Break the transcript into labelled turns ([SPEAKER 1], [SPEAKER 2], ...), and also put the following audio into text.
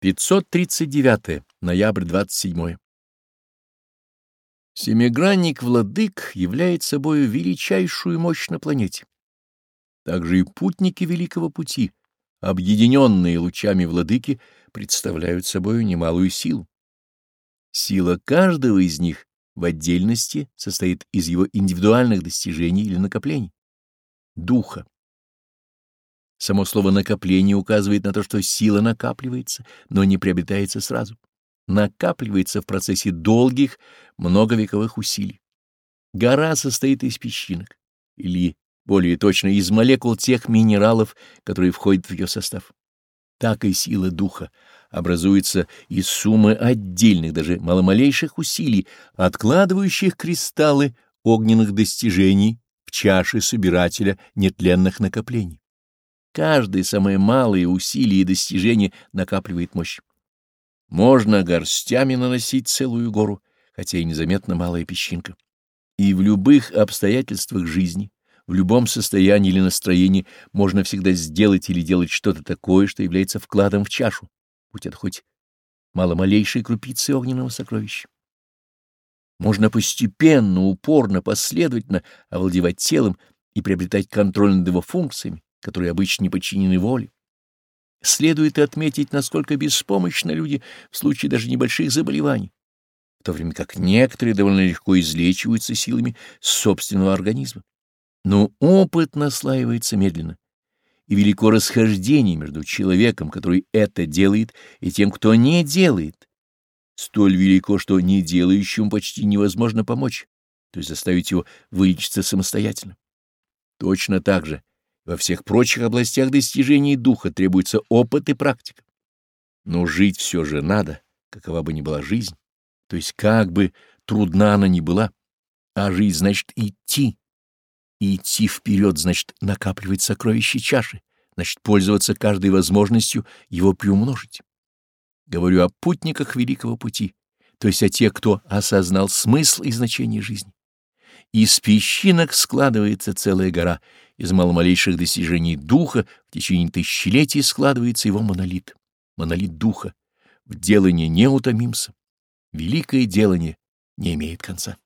[SPEAKER 1] 539. Ноябрь 27. Семигранник Владык является собой величайшую мощь на планете. Также и путники Великого Пути, объединенные лучами Владыки, представляют собою немалую силу. Сила каждого из них в отдельности состоит из его индивидуальных достижений или накоплений, духа. Само слово «накопление» указывает на то, что сила накапливается, но не приобретается сразу. Накапливается в процессе долгих, многовековых усилий. Гора состоит из песчинок, или, более точно, из молекул тех минералов, которые входят в ее состав. Так и сила духа образуется из суммы отдельных, даже маломалейших усилий, откладывающих кристаллы огненных достижений в чаше собирателя нетленных накоплений каждый самые малые усилия и достижения накапливает мощь. Можно горстями наносить целую гору, хотя и незаметно малая песчинка. И в любых обстоятельствах жизни, в любом состоянии или настроении можно всегда сделать или делать что-то такое, что является вкладом в чашу, будь это хоть маломалейшей крупицы огненного сокровища. Можно постепенно, упорно, последовательно овладевать телом и приобретать контроль над его функциями, которые обычно не подчинены воле. Следует отметить, насколько беспомощны люди в случае даже небольших заболеваний, в то время как некоторые довольно легко излечиваются силами собственного организма. Но опыт наслаивается медленно, и велико расхождение между человеком, который это делает, и тем, кто не делает. Столь велико, что не делающему почти невозможно помочь, то есть заставить его вылечиться самостоятельно. Точно так же во всех прочих областях достижений духа требуется опыт и практика. Но жить все же надо, какова бы ни была жизнь, то есть как бы трудна она ни была, а жизнь значит идти. И идти вперед значит накапливать сокровища чаши, значит пользоваться каждой возможностью его приумножить. Говорю о путниках великого пути, то есть о тех, кто осознал смысл и значение жизни. Из песчинок складывается целая гора — из маломалейших достижений духа в течение тысячелетий складывается его монолит, монолит духа. В делании не утомимся. Великое делание не имеет конца.